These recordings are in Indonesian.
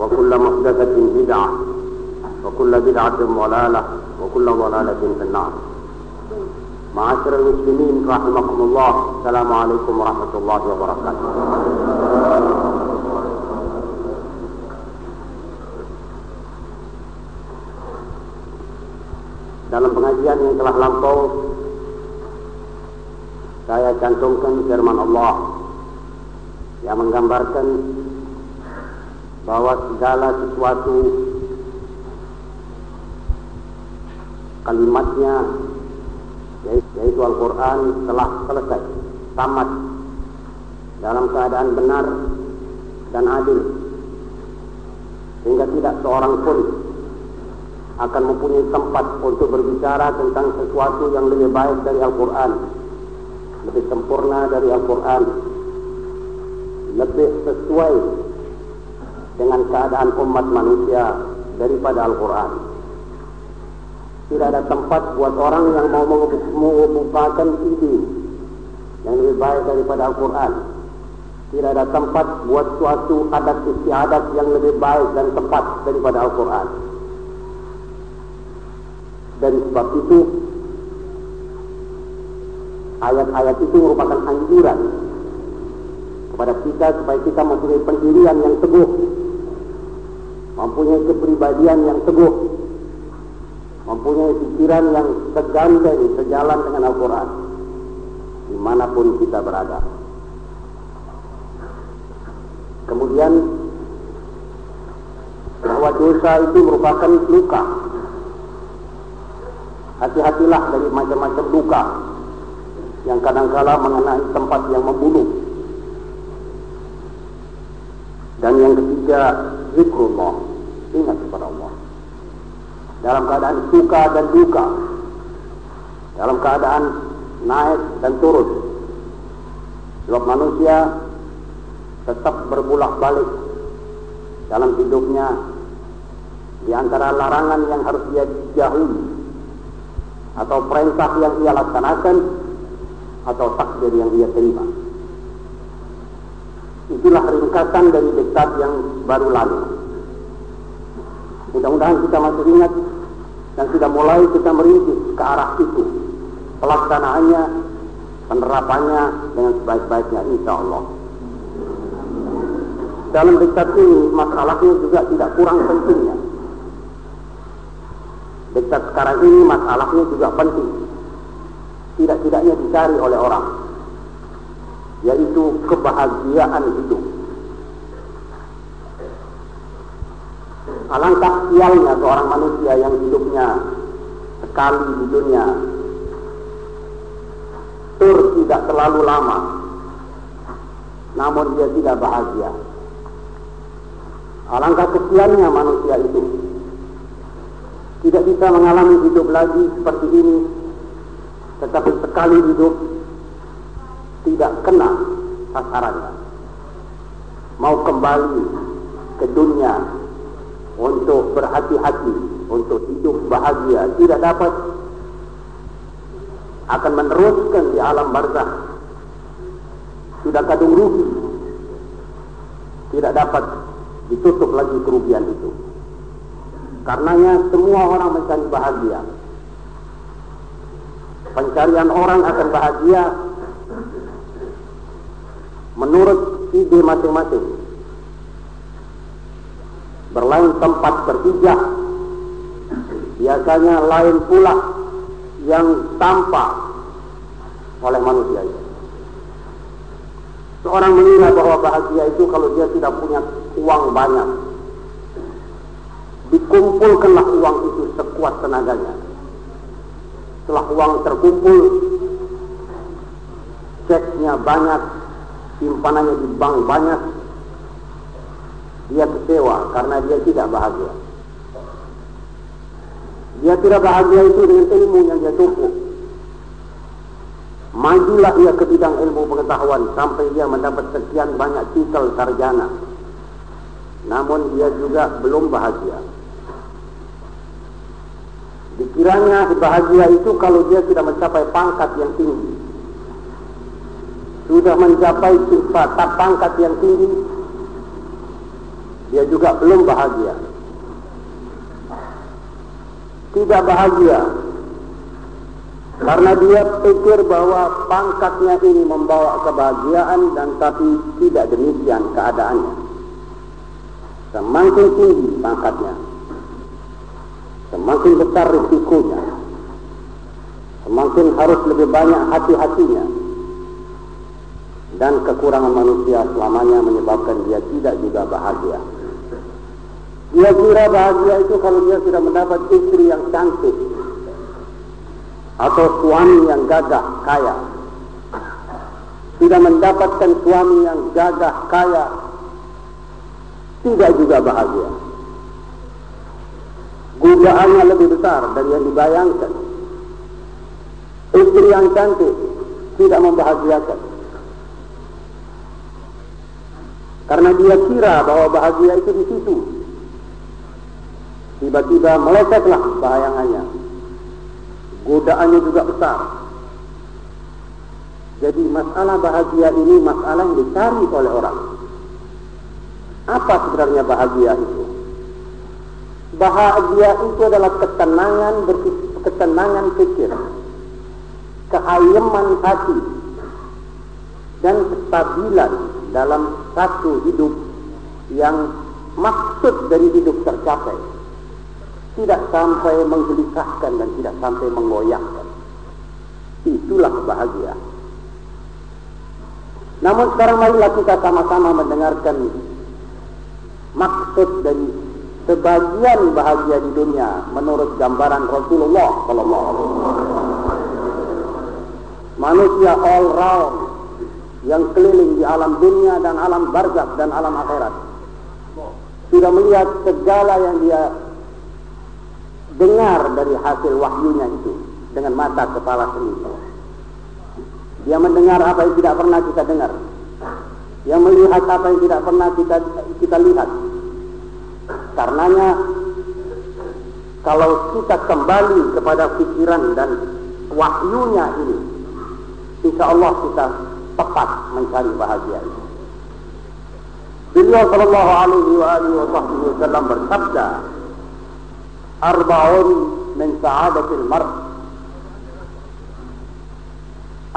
وكل محدثة بدعة وكل بدعة ضلالة وكل ضلالة في النار معاشر المسلمين رحمكم الله السلام عليكم ورحمة الله وبركاته Dalam pengajian yang telah lampau saya cantumkan firman Allah yang menggambarkan bahwa segala sesuatu. Kalimatnya yaitu Al-Quran telah selesai, tamat dalam keadaan benar dan adil. Sehingga tidak seorang pun akan mempunyai tempat untuk berbicara tentang sesuatu yang lebih baik dari Al-Quran lebih sempurna dari Al-Quran lebih sesuai dengan keadaan umat manusia daripada Al-Quran. Tidak ada tempat buat orang yang mau mengemukakan ide yang lebih baik daripada Al-Quran. Tidak ada tempat buat suatu adat istiadat yang lebih baik dan tepat daripada Al-Quran. Dan sebab itu, ayat-ayat itu merupakan anjuran kepada kita supaya kita mempunyai pendirian yang teguh mempunyai kepribadian yang teguh, mempunyai pikiran yang seganteng, sejalan dengan Al-Quran, di mana pun kita berada. Kemudian, bahwa dosa itu merupakan luka. Hati-hatilah dari macam-macam luka yang kadangkala mengenai tempat yang membunuh. Dan yang ketiga, zikrullah ingat kepada Allah. Dalam keadaan suka dan duka dalam keadaan naik dan turun sebab manusia tetap berbulak balik dalam hidupnya di antara larangan yang harus dia jauhi atau perintah yang ia laksanakan atau takdir yang ia terima. Itulah ringkasan dari diktat yang baru lalu Mudah-mudahan kita masih ingat dan sudah mulai kita merintis ke arah itu. Pelaksanaannya, penerapannya dengan sebaik-baiknya insya Allah. Dalam diktat ini masalahnya juga tidak kurang pentingnya. Diktat sekarang ini masalahnya juga penting. Tidak-tidaknya dicari oleh orang. Yaitu kebahagiaan hidup. Alangkah sialnya seorang manusia yang hidupnya sekali di dunia. Tur tidak terlalu lama. Namun dia tidak bahagia. Alangkah kesiannya manusia itu. Tidak bisa mengalami hidup lagi seperti ini. Tetapi sekali hidup tidak kena sasarannya. Mau kembali ke dunia untuk berhati-hati, untuk hidup bahagia, tidak dapat akan meneruskan di alam barzah. Sudah kadung rugi, tidak dapat ditutup lagi kerugian itu. Karenanya semua orang mencari bahagia. Pencarian orang akan bahagia menurut ide masing-masing. Berlain tempat berpijak, biasanya lain pula yang tampak oleh manusia itu. Seorang mengira bahwa bahagia itu kalau dia tidak punya uang banyak. Dikumpulkanlah uang itu sekuat tenaganya. Setelah uang terkumpul, ceknya banyak, simpanannya di bank banyak, dia kecewa karena dia tidak bahagia. Dia tidak bahagia itu dengan ilmu yang dia tumpuk. Majulah ia ke bidang ilmu pengetahuan sampai dia mendapat sekian banyak titel sarjana. Namun dia juga belum bahagia. Dikiranya bahagia itu kalau dia sudah mencapai pangkat yang tinggi. Sudah mencapai sifat pangkat yang tinggi, dia juga belum bahagia. Tidak bahagia karena dia pikir bahwa pangkatnya ini membawa kebahagiaan dan tapi tidak demikian keadaannya. Semakin tinggi pangkatnya, semakin besar risikonya, semakin harus lebih banyak hati-hatinya. Dan kekurangan manusia selamanya menyebabkan dia tidak juga bahagia. Dia kira bahagia itu kalau dia sudah mendapat istri yang cantik, atau suami yang gagah kaya. Tidak mendapatkan suami yang gagah kaya. Tidak juga bahagia. Godaannya lebih besar dari yang dibayangkan. Istri yang cantik tidak membahagiakan. Karena dia kira bahwa bahagia itu di situ tiba-tiba melesetlah bayangannya godaannya juga besar. Jadi masalah bahagia ini masalah yang dicari oleh orang. Apa sebenarnya bahagia itu? Bahagia itu adalah ketenangan ketenangan pikir, keayeman hati, dan kestabilan dalam satu hidup yang maksud dari hidup tercapai tidak sampai menggelisahkan dan tidak sampai menggoyahkan. Itulah bahagia. Namun sekarang marilah kita sama-sama mendengarkan maksud dari sebagian bahagia di dunia menurut gambaran Rasulullah Sallallahu Alaihi. Manusia all round yang keliling di alam dunia dan alam barzak dan alam akhirat sudah melihat segala yang dia dengar dari hasil wahyunya itu dengan mata kepala sendiri. Dia mendengar apa yang tidak pernah kita dengar. Dia melihat apa yang tidak pernah kita kita lihat. Karenanya kalau kita kembali kepada pikiran dan wahyunya ini, insya Allah kita tepat mencari bahagia ini. Beliau Shallallahu Alaihi Wasallam bersabda, أربع من سعادة المرء.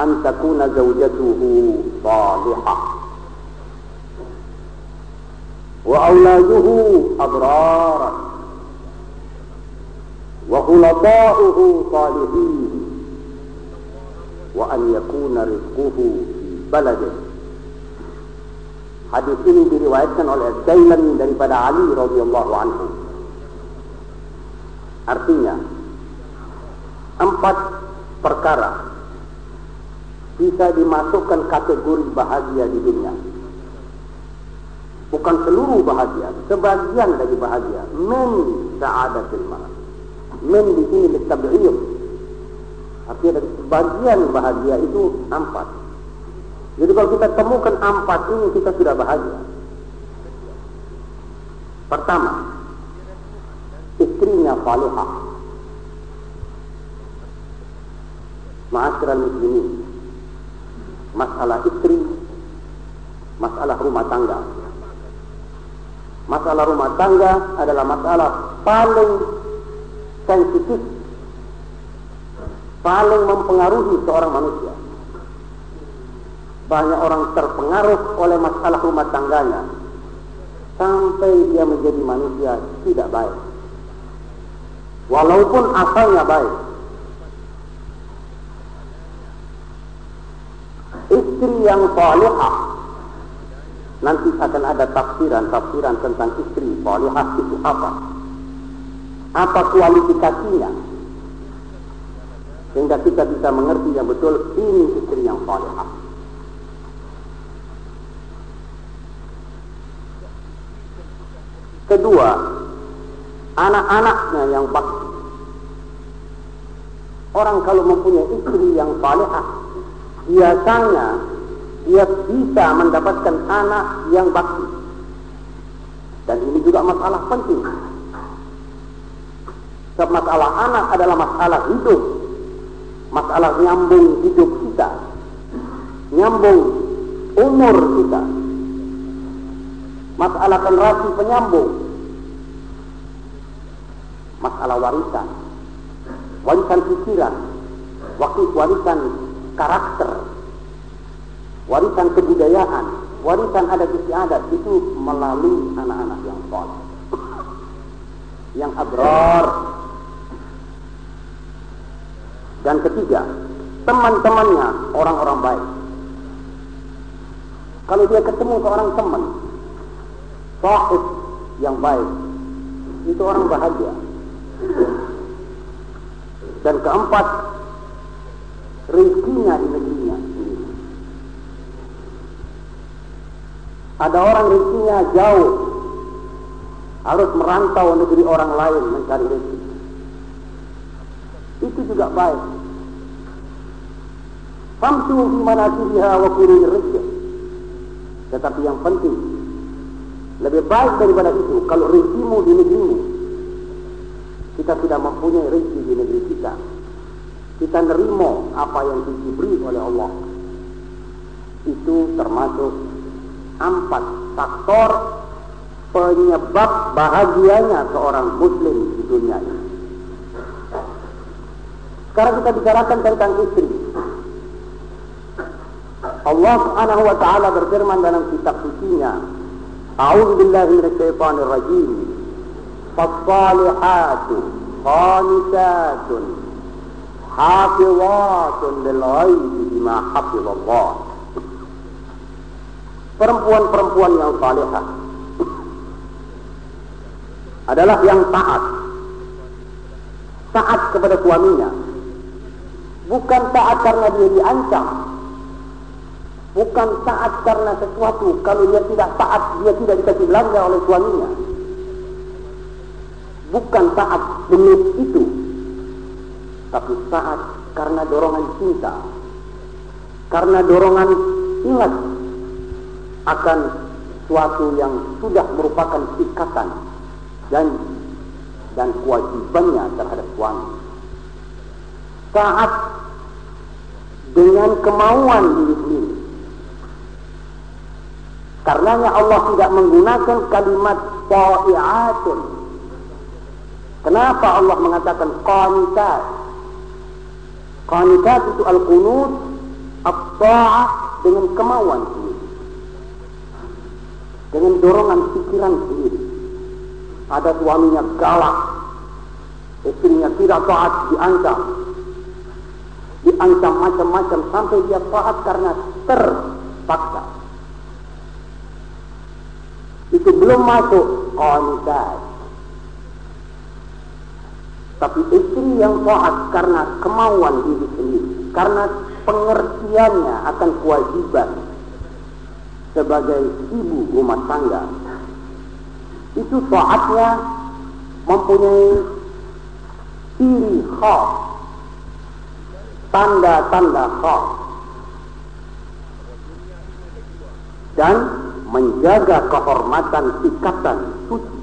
أن تكون زوجته صالحة. وأولاده أبرارا. وخلطاؤه صالحين. وأن يكون رزقه في بلده. Hadis ini diriwayatkan oleh Dailami daripada Ali radhiyallahu anhu. Artinya, empat perkara bisa dimasukkan kategori bahagia di dunia. Bukan seluruh bahagia, sebagian dari bahagia. Men sa'adatil marah. Men di sini litab'ir. Artinya dari sebagian bahagia itu empat. Jadi kalau kita temukan empat ini kita sudah bahagia. Pertama, istrinya salihah. Ma'asyiral muslimin. Masalah istri, masalah rumah tangga. Masalah rumah tangga adalah masalah paling sensitif, paling mempengaruhi seorang manusia. Banyak orang terpengaruh oleh masalah rumah tangganya. sampai dia menjadi manusia tidak baik. Walaupun asalnya baik. Istri yang salihah nanti akan ada tafsiran-tafsiran tentang istri salihah itu apa? Apa kualifikasinya? Sehingga kita bisa mengerti yang betul ini istri yang salihah. Kedua, anak-anaknya yang bakti. Orang kalau mempunyai istri yang salehah, biasanya dia bisa mendapatkan anak yang bakti. Dan ini juga masalah penting. Sebab masalah anak adalah masalah hidup. Masalah nyambung hidup kita. Nyambung umur kita masalah generasi penyambung, masalah warisan, warisan pikiran, waktu warisan karakter, warisan kebudayaan, warisan adat istiadat itu melalui anak-anak yang soleh, yang abrar. Dan ketiga, teman-temannya orang-orang baik. Kalau dia ketemu seorang teman sahib yang baik itu orang bahagia dan keempat rezekinya di negerinya. Ada orang rezekinya jauh harus merantau negeri orang lain mencari rezeki. Itu juga baik. Famsu fi manasibiha wa rezeki. Tetapi yang penting lebih baik daripada itu, kalau rezekimu di negerimu, kita tidak mempunyai rezeki di negeri kita. Kita nerimo apa yang diberi oleh Allah. Itu termasuk empat faktor penyebab bahagianya seorang muslim di dunia ini. Sekarang kita bicarakan tentang istri. Allah Subhanahu wa taala berfirman dalam kitab suci nya A'udzu billahi minasyaitonir rajim. فالصالحات قانتات حافظات للغيب بما حفظ الله perempuan-perempuan yang salehah adalah yang taat taat kepada suaminya bukan taat karena dia diancam bukan taat karena sesuatu. Kalau dia tidak taat, dia tidak dikasih belanja oleh suaminya. Bukan taat demi itu, tapi taat karena dorongan cinta, karena dorongan ingat akan suatu yang sudah merupakan ikatan dan dan kewajibannya terhadap suami. Taat dengan kemauan diri sendiri Karenanya Allah tidak menggunakan kalimat ta'iatun. Kenapa Allah mengatakan qanitat? Qanitat itu al-qunut, at-ta'ah dengan kemauan sendiri. Dengan dorongan pikiran sendiri. Ada suaminya galak, istrinya tidak taat, diancam. Diancam macam-macam sampai dia taat karena terpaksa itu belum masuk qanitat. Tapi istri yang taat karena kemauan diri sendiri, karena pengertiannya akan kewajiban sebagai ibu rumah tangga, itu taatnya mempunyai ciri khas, tanda-tanda khas. Dan menjaga kehormatan ikatan suci.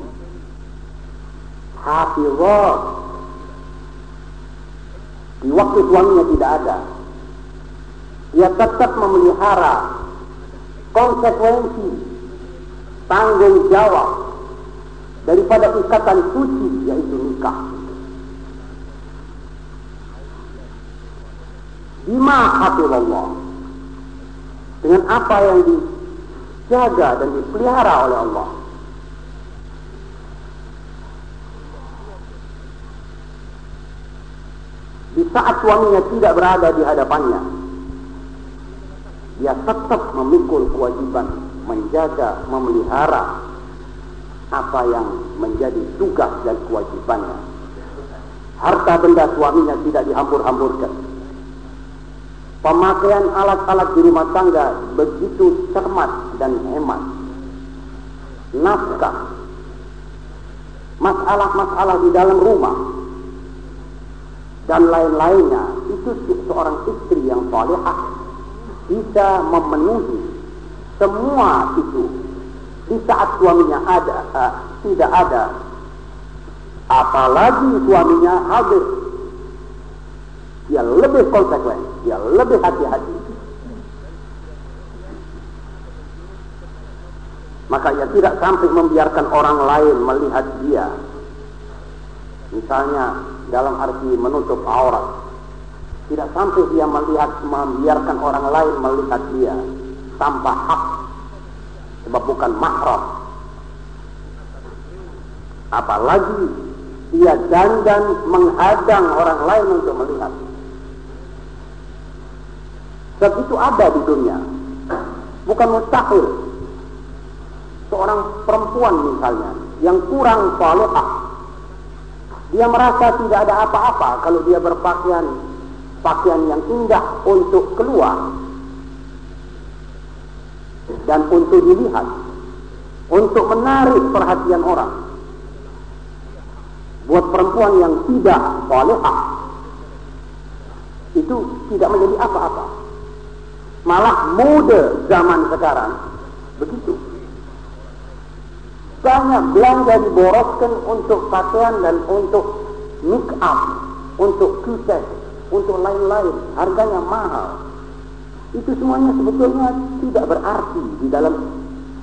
Hafizah di waktu suaminya tidak ada, dia tetap memelihara konsekuensi tanggung jawab daripada ikatan suci yaitu nikah. Bima hafizallah dengan apa yang di dijaga dan dipelihara oleh Allah. Di saat suaminya tidak berada di hadapannya, dia tetap memikul kewajiban menjaga, memelihara apa yang menjadi tugas dan kewajibannya. Harta benda suaminya tidak dihambur-hamburkan. Pemakaian alat-alat di rumah tangga begitu cermat dan hemat. Nafkah, masalah-masalah di dalam rumah, dan lain-lainnya itu seorang istri yang salehah bisa memenuhi semua itu. Di saat suaminya ada uh, tidak ada apalagi suaminya hadir dia lebih konsekuen dia lebih hati-hati. Maka ia tidak sampai membiarkan orang lain melihat dia misalnya dalam arti menutup aurat. Tidak sampai dia melihat membiarkan orang lain melihat dia tanpa hak. Sebab bukan mahram. Apalagi dia dandan menghadang orang lain untuk melihat. Sebab itu ada di dunia. Bukan mustahil. Seorang perempuan misalnya yang kurang salehah dia merasa tidak ada apa-apa kalau dia berpakaian pakaian yang indah untuk keluar dan untuk dilihat untuk menarik perhatian orang. Buat perempuan yang tidak salehah itu tidak menjadi apa-apa. Malah mode zaman sekarang begitu banyak belanja diboroskan untuk pakaian dan untuk make up untuk kuset untuk lain-lain harganya mahal. Itu semuanya sebetulnya tidak berarti di dalam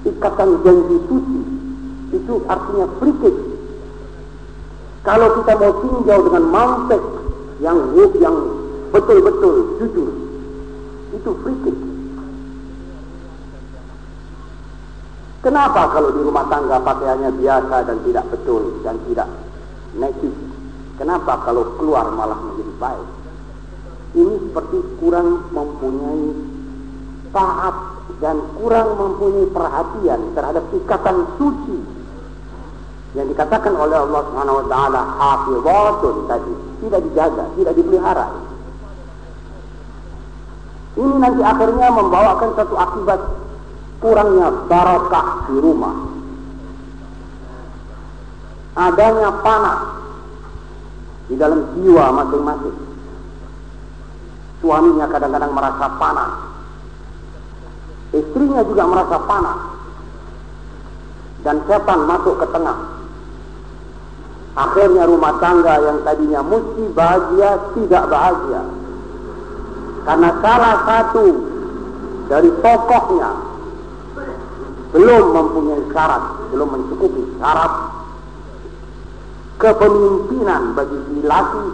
ikatan janji suci. Itu artinya frikit kalau kita mau tinggal dengan mantek yang yang betul-betul jujur itu frikit Kenapa kalau di rumah tangga pakaiannya biasa dan tidak betul dan tidak necis? Kenapa kalau keluar malah menjadi baik? ini seperti kurang mempunyai taat dan kurang mempunyai perhatian terhadap ikatan suci yang dikatakan oleh Allah Subhanahu wa taala hafizatun tadi tidak dijaga, tidak dipelihara. Ini nanti akhirnya membawakan satu akibat kurangnya barakah di rumah. Adanya panas di dalam jiwa masing-masing Suaminya kadang-kadang merasa panas. Istrinya juga merasa panas. Dan setan masuk ke tengah. Akhirnya rumah tangga yang tadinya mesti bahagia tidak bahagia. Karena salah satu dari tokohnya belum mempunyai syarat, belum mencukupi syarat kepemimpinan bagi laki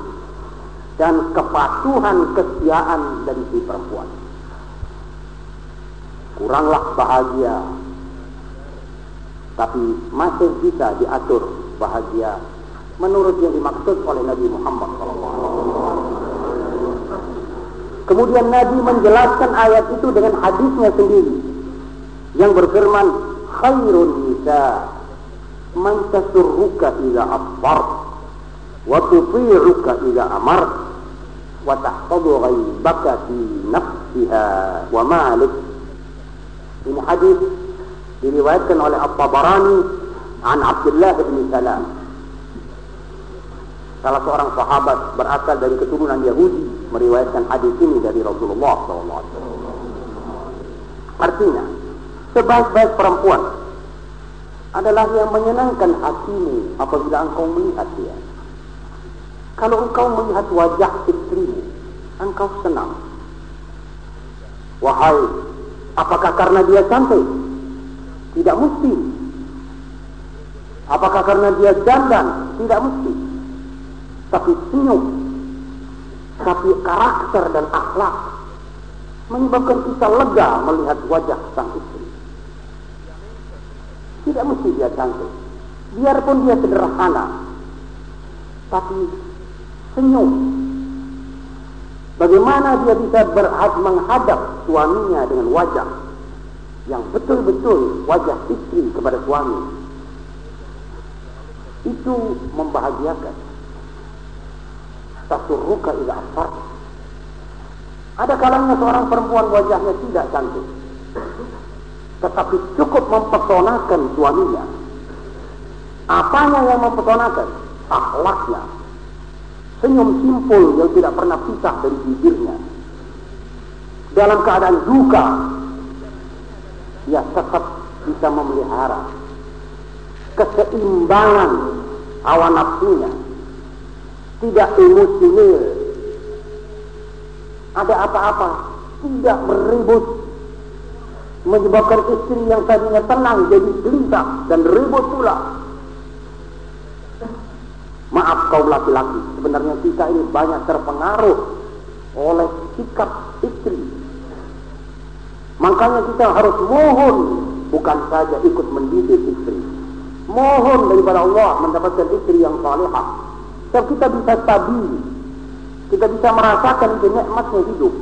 dan kepatuhan kesetiaan dari si perempuan. Kuranglah bahagia, tapi masih bisa diatur bahagia menurut yang dimaksud oleh Nabi Muhammad SAW. Kemudian Nabi menjelaskan ayat itu dengan hadisnya sendiri yang berfirman khairun nisa man tasurruka ila abbar wa tuti'uka ila amar wa tahfadhu ghaibaka fi nafsiha wa malik ini hadis diriwayatkan oleh At-Tabarani an Abdullah bin Salam salah seorang sahabat berasal dari keturunan Yahudi meriwayatkan hadis ini dari Rasulullah SAW. Artinya, sebaik-baik perempuan adalah yang menyenangkan hatimu apabila engkau melihat dia. Kalau engkau melihat wajah istrimu, engkau senang. Wahai, apakah karena dia cantik? Tidak mesti. Apakah karena dia jandan? Tidak mesti. Tapi senyum, tapi karakter dan akhlak menyebabkan kita lega melihat wajah sang istri. Tidak mesti dia cantik. Biarpun dia sederhana, tapi senyum Bagaimana dia bisa berhad menghadap suaminya dengan wajah yang betul-betul wajah istri kepada suami. Itu membahagiakan. Tasurruka ila afar. Ada kalanya seorang perempuan wajahnya tidak cantik. Tetapi cukup mempesonakan suaminya. Apanya yang mempesonakan? Akhlaknya. Senyum simpul yang tidak pernah pisah dari bibirnya. Dalam keadaan duka, ia tetap bisa memelihara keseimbangan hawa nafsunya. Tidak emosional. Ada apa-apa, tidak beribut. Menyebabkan istri yang tadinya tenang jadi gelisah dan ribut pula. Maaf kaum laki-laki, sebenarnya kita ini banyak terpengaruh oleh sikap istri. Makanya kita harus mohon, bukan saja ikut mendidik istri. Mohon daripada Allah mendapatkan istri yang salihah. Sebab kita bisa stabil. Kita bisa merasakan itu nikmatnya hidup.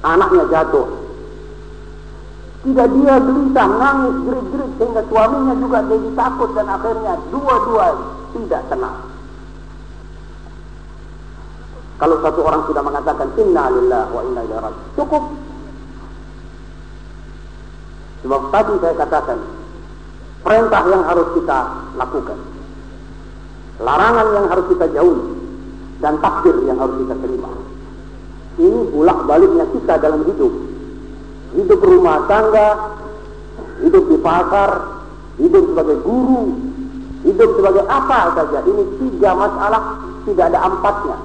Anaknya jatuh. Tidak dia gelisah, nangis, gerit-gerit sehingga suaminya juga jadi takut dan akhirnya dua-dua tidak tenang. Kalau satu orang sudah mengatakan inna lillah wa inna ilaihi raji'un, cukup. Sebab tadi saya katakan perintah yang harus kita lakukan, larangan yang harus kita jauhi, dan takdir yang harus kita terima. Ini bulak baliknya kita dalam hidup. Hidup rumah tangga, hidup di pasar, hidup sebagai guru, hidup sebagai apa saja. Ini tiga masalah, tidak ada empatnya.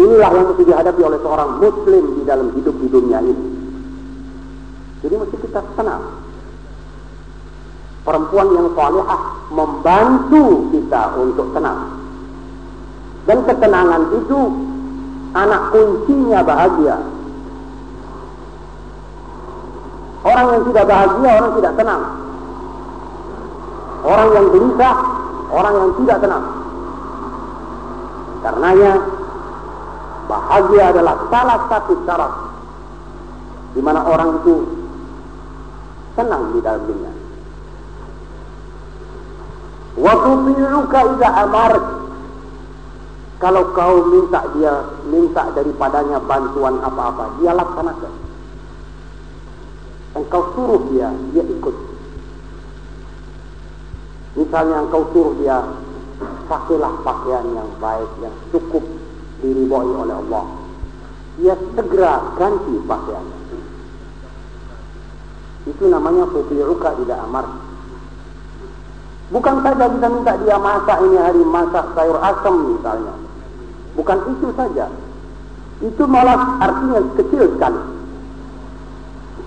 Inilah yang mesti dihadapi oleh seorang muslim di dalam hidup di dunia ini. Jadi mesti kita tenang. Perempuan yang salihah membantu kita untuk tenang. Dan ketenangan itu anak kuncinya bahagia. Orang yang tidak bahagia, orang tidak tenang. Orang yang gelisah, orang yang tidak tenang. Karenanya bahagia adalah salah satu syarat di mana orang itu tenang di dalam dunia. Wa tuti'uka idza kalau kau minta dia minta daripadanya bantuan apa-apa, dia laksanakan. Engkau suruh dia, dia ikut. Misalnya engkau suruh dia pakailah pakaian yang baik, yang cukup diridhoi oleh Allah. Dia segera ganti pakaiannya. Itu namanya futi'uka tidak amar. Bukan saja kita minta dia masak ini hari masak sayur asam misalnya. Bukan itu saja. Itu malah artinya kecil sekali.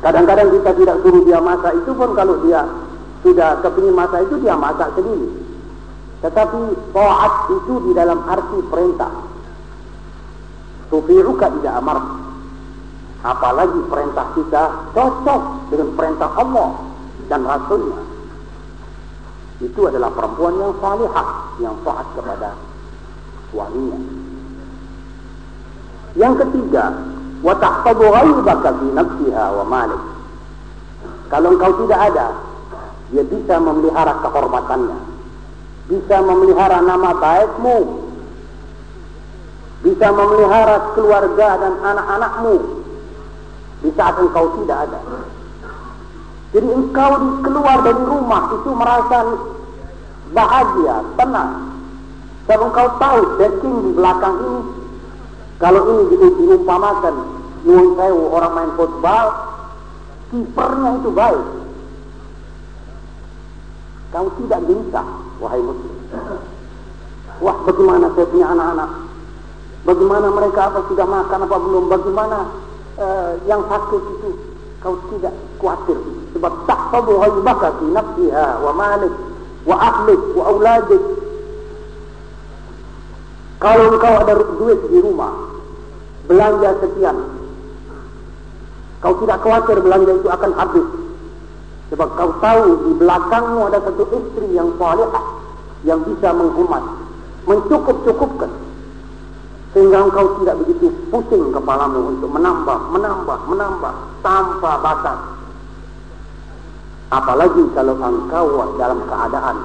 Kadang-kadang kita tidak suruh dia masak itu pun kalau dia sudah kepingin masak itu dia masak sendiri. Tetapi taat itu di dalam arti perintah. Tufi'uka tidak amar. Apalagi perintah kita cocok dengan perintah Allah dan Rasulnya. Itu adalah perempuan yang salihah, yang taat kepada suaminya. Yang ketiga, wa tahfadhu ghaibaka fi nafsiha wa malik. Kalau engkau tidak ada, dia bisa memelihara kehormatannya. Bisa memelihara nama baikmu. Bisa memelihara keluarga dan anak-anakmu. Di saat engkau tidak ada. Jadi engkau keluar dari rumah itu merasa bahagia, tenang. Dan engkau tahu backing di belakang ini kalau ini di, diumpamakan nyuwun sewu orang main football, kipernya itu baik. Kau tidak gelisah, wahai muslim. Wah, bagaimana saya punya anak-anak? Bagaimana mereka apa sudah makan apa belum? Bagaimana uh, yang sakit itu? Kau tidak khawatir. Sebab tahfadu ghaibaka fi nafsiha wa malik wa ahlik wa auladik kalau engkau ada duit di rumah, belanja sekian, kau tidak khawatir belanja itu akan habis. Sebab kau tahu di belakangmu ada satu istri yang salihah yang bisa menghemat, mencukup-cukupkan. Sehingga engkau tidak begitu pusing kepalamu untuk menambah, menambah, menambah tanpa batas. Apalagi kalau engkau dalam keadaan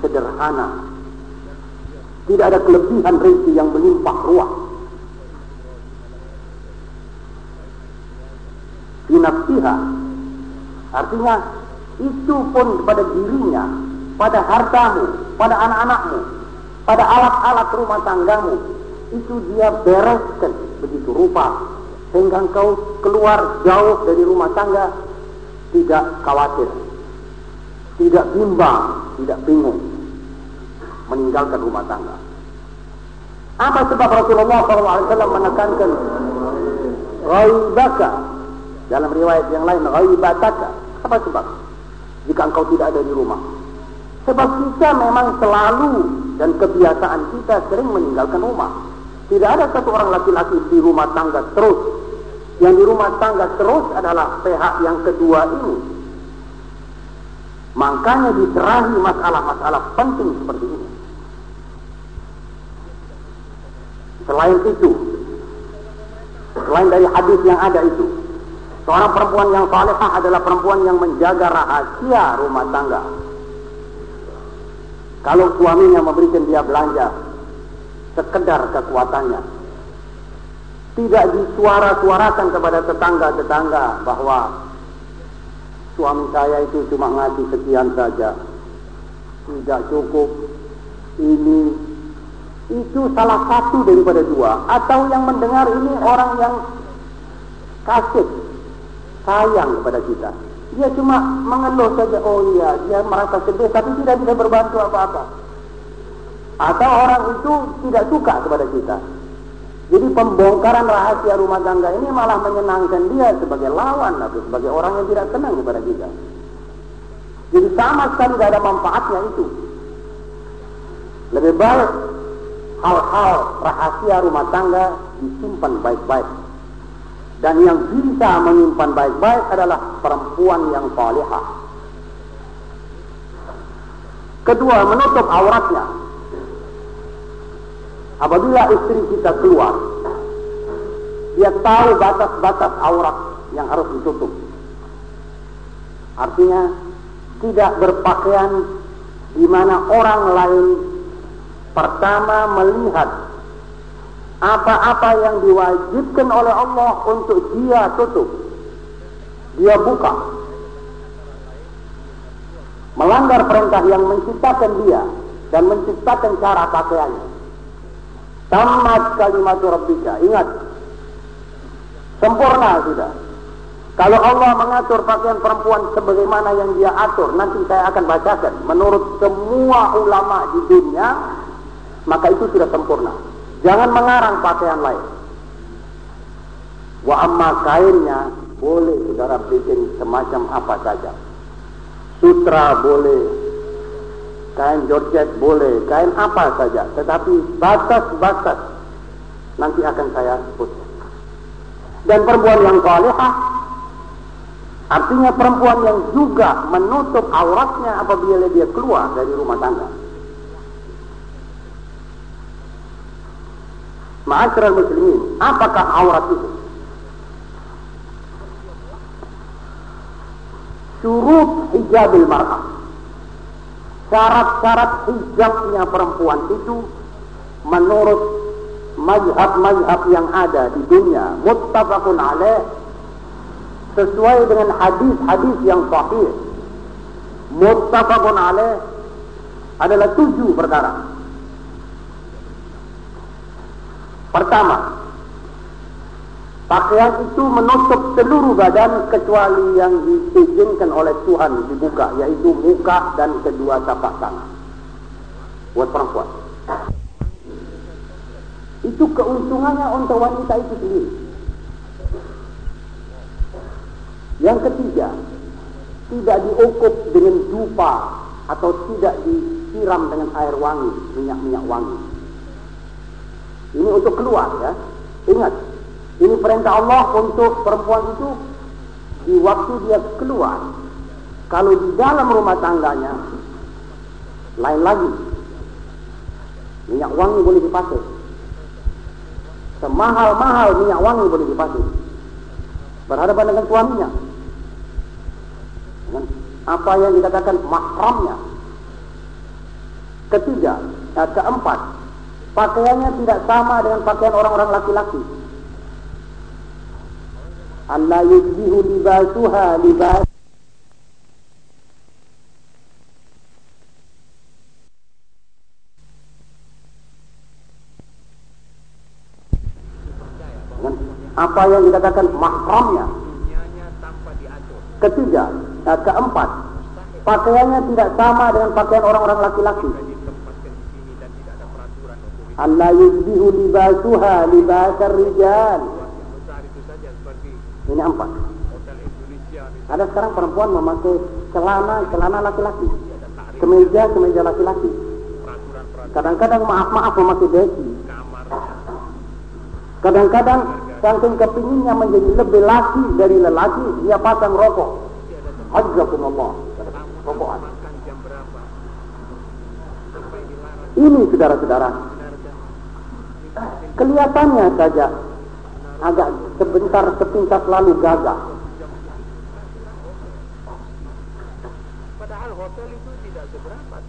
sederhana. Tidak ada kelebihan rezeki yang melimpah ruah. Inafsiha. Artinya itu pun kepada dirinya, pada hartamu, pada anak-anakmu, pada alat-alat rumah tanggamu, itu dia bereskan begitu rupa sehingga engkau keluar jauh dari rumah tangga tidak khawatir, tidak bimbang, tidak bingung meninggalkan rumah tangga. Apa sebab Rasulullah SAW menekankan ghaibaka dalam riwayat yang lain ghaibataka? Apa sebab? Jika engkau tidak ada di rumah. Sebab kita memang selalu dan kebiasaan kita sering meninggalkan rumah. Tidak ada satu orang laki-laki di rumah tangga terus. Yang di rumah tangga terus adalah pihak yang kedua ini. Makanya diserahi masalah-masalah penting seperti ini. Selain itu, selain dari hadis yang ada itu, seorang perempuan yang salehah adalah perempuan yang menjaga rahasia rumah tangga. Kalau suaminya memberikan dia belanja, sekedar kekuatannya. Tidak disuara-suarakan kepada tetangga-tetangga bahwa suami saya itu cuma ngaji sekian saja. Tidak cukup. Ini itu salah satu daripada dua. Atau yang mendengar ini orang yang kasih sayang kepada kita. Dia cuma mengeluh saja, oh iya, dia merasa sedih, tapi tidak bisa berbantu apa-apa. Atau orang itu tidak suka kepada kita. Jadi pembongkaran rahasia rumah tangga ini malah menyenangkan dia sebagai lawan atau sebagai orang yang tidak senang kepada kita. Jadi sama sekali tidak ada manfaatnya itu. Lebih baik hal-hal rahasia rumah tangga disimpan baik-baik. Dan yang bisa menyimpan baik-baik adalah perempuan yang salihah. Kedua, menutup auratnya. Apabila istri kita keluar, dia tahu batas-batas aurat yang harus ditutup. Artinya tidak berpakaian di mana orang lain pertama melihat apa-apa yang diwajibkan oleh Allah untuk dia tutup. Dia buka. Melanggar perintah yang menciptakan dia dan menciptakan cara pakaiannya. Tamat kalimat Rabbika. Ingat. Sempurna sudah. Kalau Allah mengatur pakaian perempuan sebagaimana yang dia atur, nanti saya akan bacakan. Menurut semua ulama di dunia, maka itu sudah sempurna. Jangan mengarang pakaian lain. Wa amma kainnya, boleh saudara bikin semacam apa saja. Sutra boleh, kain Georgette boleh, kain apa saja, tetapi batas-batas nanti akan saya sebut. Dan perempuan yang salihah artinya perempuan yang juga menutup auratnya apabila dia keluar dari rumah tangga. Ma'asyiral muslimin, apakah aurat itu? Surut hijabil mar'ah. Syarat-syarat hijabnya perempuan itu menurut mazhab-mazhab yang ada di dunia muttafaqun alaih sesuai dengan hadis-hadis yang sahih. Muttafaqun alaih adalah tujuh perkara pertama Pakaian itu menutup seluruh badan kecuali yang diizinkan oleh Tuhan dibuka, yaitu muka dan kedua tapak tangan. Buat perempuan. Itu keuntungannya untuk wanita itu sendiri. Yang ketiga, tidak diukup dengan dupa atau tidak disiram dengan air wangi, minyak-minyak wangi. Ini untuk keluar ya. Ingat, ini perintah Allah untuk perempuan itu di waktu dia keluar. Kalau di dalam rumah tangganya, lain lagi. Minyak wangi boleh dipakai. Semahal-mahal minyak wangi boleh dipakai. Berhadapan dengan suaminya. Dengan apa yang dikatakan mahramnya. Ketiga, nah, keempat, pakaiannya tidak sama dengan pakaian orang-orang laki-laki. Allah yujbihu libasuha libas apa yang dikatakan mahramnya. Ketiga, keempat, pakaiannya tidak sama dengan pakaian orang-orang laki-laki. Allah yuzbihu libasuha libasar rijal. Ini empat. Ada sekarang perempuan memakai celana celana laki-laki, kemeja kemeja laki-laki. Kadang-kadang maaf maaf memakai desi. Kadang-kadang saking kepinginnya menjadi lebih laki dari lelaki, dia pasang rokok. Hajakumullah. Rokokan. Ini saudara-saudara. Kelihatannya saja agak sebentar sepintas lalu gagah.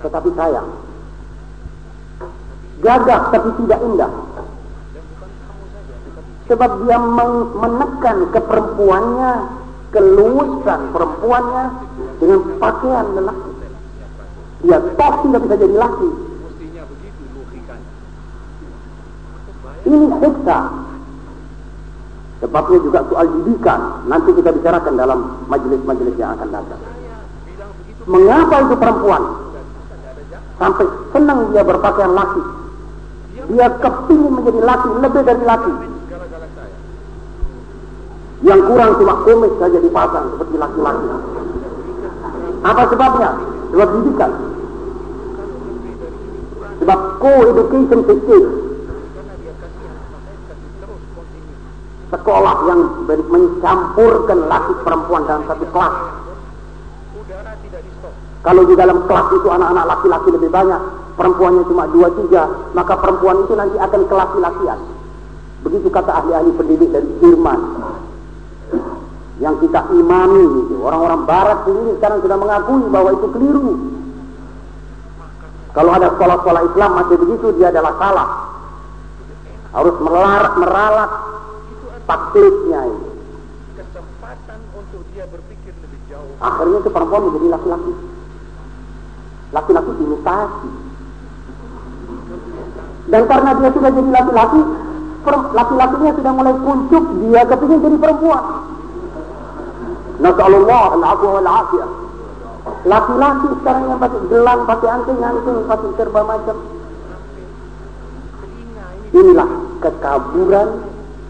Tetapi sayang. Gagah tapi tidak indah. Sebab dia menekan ke perempuannya, keluasan perempuannya dengan pakaian lelaki. Dia toh tidak bisa jadi laki. Ini siksa. Sebabnya juga soal didikan. Nanti kita bicarakan dalam majelis-majelis yang akan datang. Mengapa itu perempuan? Sampai senang dia berpakaian laki. Dia kepingin menjadi laki, lebih dari laki. Yang kurang cuma kumis saja dipasang seperti laki-laki. Apa sebabnya? Sebab didikan. Sebab co-education system. Sekolah yang mencampurkan laki perempuan dalam satu kelas. Kalau di dalam kelas itu anak-anak laki-laki lebih banyak, perempuannya cuma dua tiga, maka perempuan itu nanti akan kelaki-lakian. Begitu kata ahli-ahli pendidik dari Jerman yang kita imami itu. Orang-orang barat sendiri sekarang sudah mengakui bahwa itu keliru. Kalau ada sekolah-sekolah Islam masih begitu, dia adalah salah. Harus meralat, meralat taklidnya ini. Kesempatan untuk dia berpikir lebih jauh. Akhirnya itu perempuan menjadi laki-laki. Laki-laki imitasi. Dan karena dia sudah jadi laki-laki, laki-lakinya sudah mulai kuncup, dia kepingin jadi perempuan. Nasallallahu afiyah. Laki-laki sekarang yang pakai gelang, pakai anting-anting, pakai serba macam. Inilah kekaburan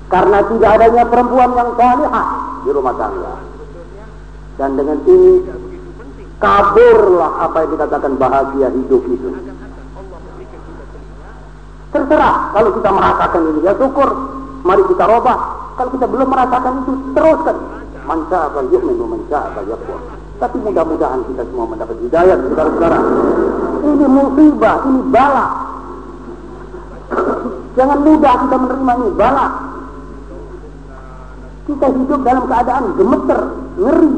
karena tidak adanya perempuan yang salihah di rumah tangga. Dan dengan ini kaburlah apa yang dikatakan bahagia hidup itu. Terserah kalau kita merasakan ini ya syukur, mari kita robah. Kalau kita belum merasakan itu teruskan Man sya'afal yu'min wa man sya'afal yakfur. Tapi mudah-mudahan kita semua mendapat hidayah saudara-saudara. Ini musibah, ini bala. Jangan mudah kita menerima ini bala. Kita hidup dalam keadaan gemeter, ngeri.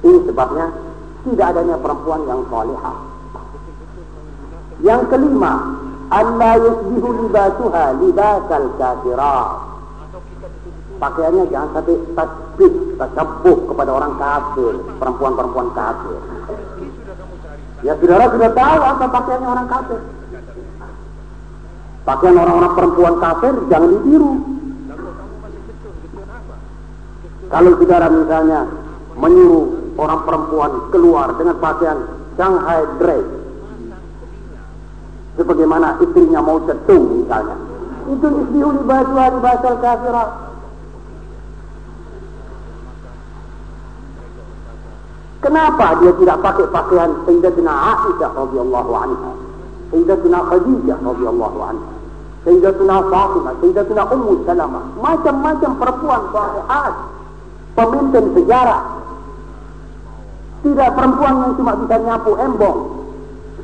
Ini sebabnya tidak adanya perempuan yang salihah. Yang kelima, Allah yusbihu libasuha libasal kafirat pakaiannya jangan sampai tasbih, tasabuh kepada orang kafir, perempuan-perempuan kafir. Ya saudara sudah tahu apa pakaiannya orang kafir. Pakaian orang-orang perempuan kafir jangan ditiru. Kalau saudara misalnya menyuruh orang perempuan keluar dengan pakaian Shanghai dress, sebagaimana istrinya mau cetung misalnya, itu isbihul baju bahasa kafirah. Kenapa dia tidak pakai pakaian Sayyidatina Aisyah radhiyallahu anha, Sayyidatina Khadijah radhiyallahu anha, Sayyidatina Fatimah, Sayyidatina Ummu Salamah, macam-macam perempuan salihat, pemimpin sejarah. Tidak perempuan yang cuma bisa nyapu embong,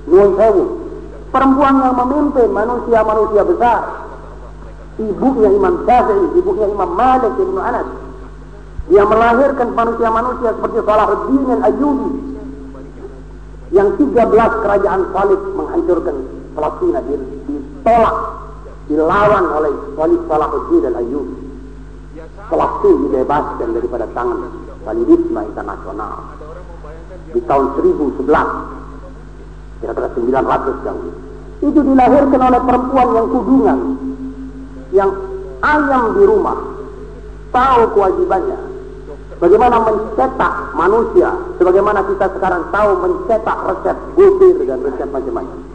nuwun sewu. perempuan yang memimpin manusia-manusia besar. Ibunya Imam Syafi'i, ibunya Imam Malik Ibn Anas. Dia melahirkan manusia-manusia seperti Salahuddin al-Ayyubi. Yang 13 kerajaan salib menghancurkan Palestina ditolak, dilawan oleh Walid Salahuddin al-Ayyubi. Palestina dibebaskan daripada tangan Salibisme internasional. Di tahun 1011 kira-kira 900 yang itu dilahirkan oleh perempuan yang kudungan yang ayam di rumah tahu kewajibannya. Bagaimana mencetak manusia sebagaimana kita sekarang tahu mencetak resep butir dan resep macam-macam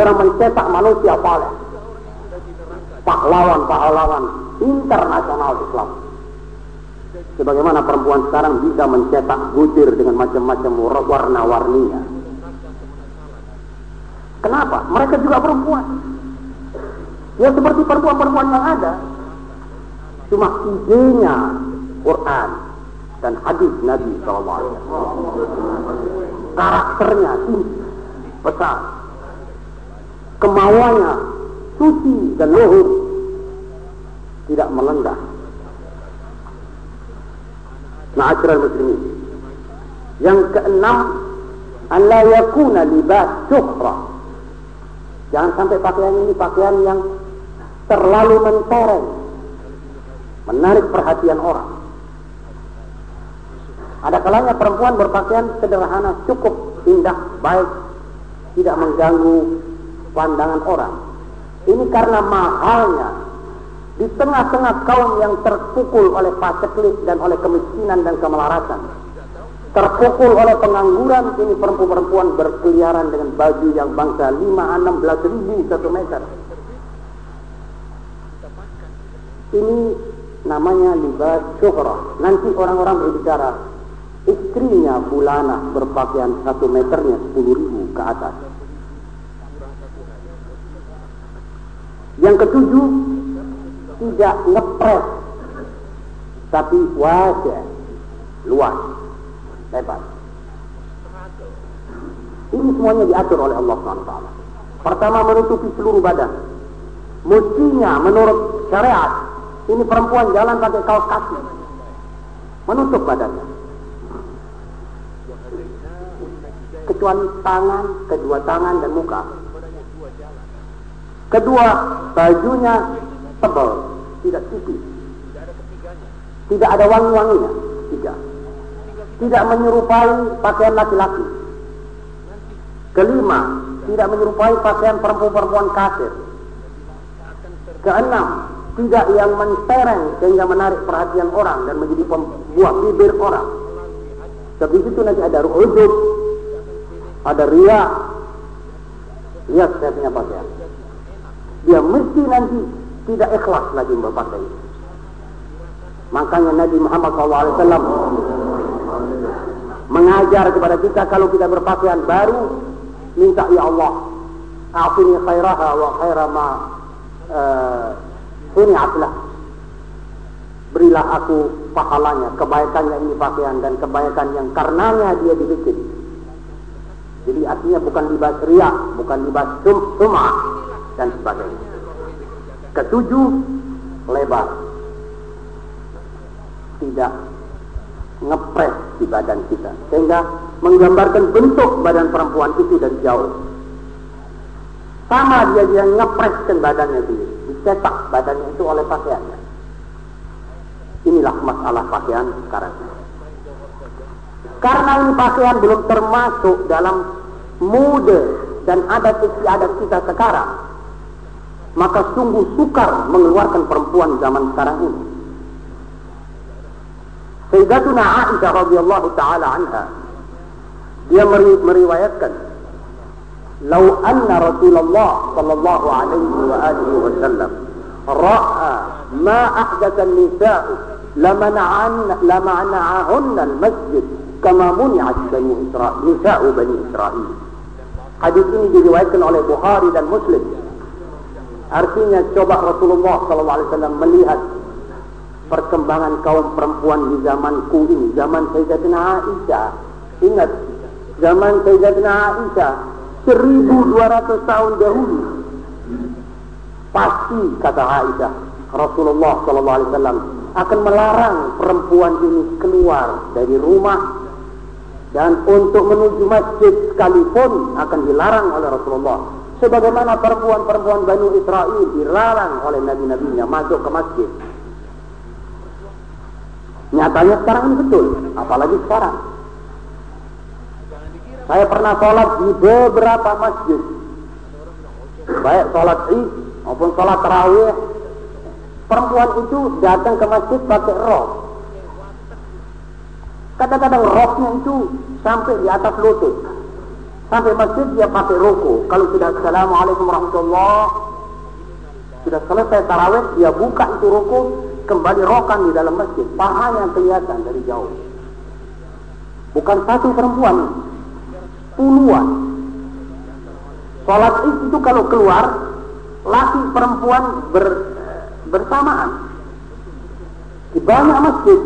orang mencetak manusia paling pahlawan-pahlawan internasional Islam sebagaimana perempuan sekarang bisa mencetak butir dengan macam-macam warna-warninya. Kenapa? Mereka juga perempuan. Ya seperti perempuan-perempuan yang ada. Cuma idenya Quran dan hadis Nabi SAW. Karakternya tinggi, besar. Kemauannya suci dan luhur. Tidak melendah Ma'asyiral muslimin. Yang keenam, an la yakuna libas syuhra. Jangan sampai pakaian ini pakaian yang terlalu mentereng. Menarik perhatian orang. Ada kalanya perempuan berpakaian sederhana, cukup indah, baik, tidak mengganggu pandangan orang. Ini karena mahalnya di tengah-tengah kaum yang terpukul oleh paceklik dan oleh kemiskinan dan kemelarasan. Terpukul oleh pengangguran, ini perempuan-perempuan berkeliaran dengan baju yang bangsa 5-16 ribu satu meter. Ini namanya libas syuhrah. Nanti orang-orang berbicara, istrinya bulana berpakaian satu meternya 10 ribu ke atas. Yang ketujuh, tidak ngepres tapi wajah luas lebar ini semuanya diatur oleh Allah SWT pertama menutupi seluruh badan. Mestinya menurut syariat ini perempuan jalan pakai kaos kaki. Menutup badannya. Kecuali tangan, kedua tangan dan muka. Kedua, bajunya tebal, tidak tipis. Tidak ada wangi-wanginya. Tidak. Tidak menyerupai pakaian laki-laki. Kelima, tidak menyerupai pakaian perempuan-perempuan kafir. Keenam, tidak yang mentereng sehingga menarik perhatian orang dan menjadi pembuat bibir orang. Sebab itu nanti ada ujub, ada ria. Lihat saya punya pakaian. Dia mesti nanti tidak ikhlas lagi berpakai. Makanya Nabi Muhammad SAW mengajar kepada kita kalau kita berpakaian baru minta ya Allah afini khairaha wa khaira ma uh, berilah aku pahalanya kebaikannya ini pakaian dan kebaikan yang karenanya dia dibikin jadi artinya bukan libas riak bukan libas sum sum'ah dan sebagainya Ketujuh, lebar. Tidak ngepres di badan kita. Sehingga menggambarkan bentuk badan perempuan itu dari jauh. Sama dia dia ngepreskan badannya itu. Dicetak badannya itu oleh pakaiannya. Inilah masalah pakaian sekarang. Karena ini pakaian belum termasuk dalam mode dan adat istiadat kita sekarang maka sungguh sukar mengeluarkan perempuan zaman sekarang ini. Sayyidatuna Aisyah radhiyallahu taala anha dia meri meriwayatkan "Lau anna Rasulullah sallallahu alaihi wa alihi wasallam ra'a ma ahdatha an-nisa lamana'an lamana'ahunna al-masjid kama muni'at bani Israil nisa'u bani Israil." Hadis ini diriwayatkan oleh Bukhari dan Muslim Artinya coba Rasulullah SAW melihat perkembangan kaum perempuan di zamanku ini, zaman Sayyidatina Aisyah. Ingat, zaman Sayyidatina Aisyah, 1200 tahun dahulu pasti kata Aisyah Rasulullah Wasallam akan melarang perempuan ini keluar dari rumah dan untuk menuju masjid sekalipun akan dilarang oleh Rasulullah sebagaimana perempuan-perempuan Bani Israel dilarang oleh nabi-nabinya masuk ke masjid. Nyatanya sekarang ini betul apalagi sekarang. Saya pernah sholat di beberapa masjid. Baik sholat id maupun sholat tarawih perempuan itu datang ke masjid pakai rok. Kadang-kadang roknya itu sampai di atas lutut sampai masjid dia pakai roko. Kalau sudah assalamualaikum warahmatullah. Sudah selesai tarawih dia buka itu roko kembali rokan di dalam masjid. Pahanya kelihatan dari jauh. Bukan satu perempuan. Puluhan. Sholat itu kalau keluar laki perempuan ber, bersamaan. Di banyak masjid.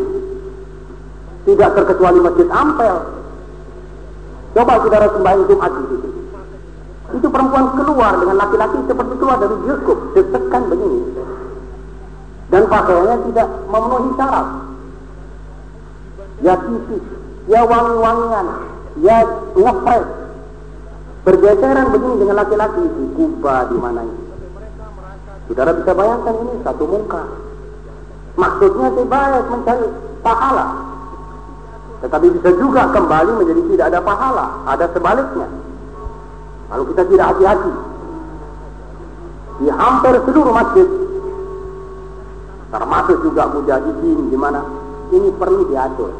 Tidak terkecuali masjid Ampel coba saudara sembahyang Jumat di situ. Itu perempuan keluar dengan laki-laki seperti keluar dari bioskop ditekan begini. Dan pakaiannya tidak memenuhi syarat. Ya tipis ya wangi-wangian ya ngepres. Bergeseran begini dengan laki-laki di Kuba di mana ini? Saudara bisa bayangkan ini satu muka. Maksudnya baik mencari pahala. Tetapi bisa juga kembali menjadi tidak ada pahala. Ada sebaliknya. Kalau kita tidak hati-hati. Di hampir seluruh masjid. Termasuk juga mujahidin di mana ini perlu diatur.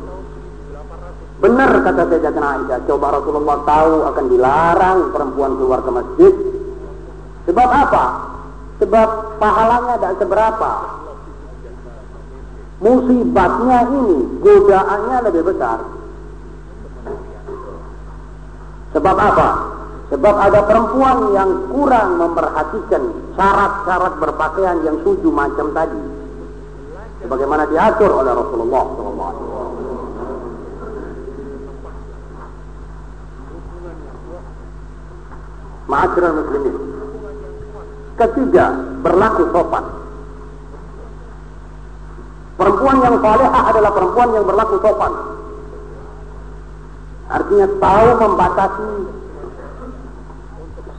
Benar kata Sayyidatina Aisyah, coba Rasulullah tahu akan dilarang perempuan keluar ke masjid. Sebab apa? Sebab pahalanya tidak seberapa. Musibatnya ini, godaannya lebih besar. Sebab apa? Sebab ada perempuan yang kurang memperhatikan syarat-syarat berpakaian yang tujuh macam tadi. Sebagaimana diatur oleh Rasulullah SAW. Ma'asyiral muslimin. Ketiga, berlaku sopan. Perempuan yang salehah adalah perempuan yang berlaku sopan. Artinya tahu membatasi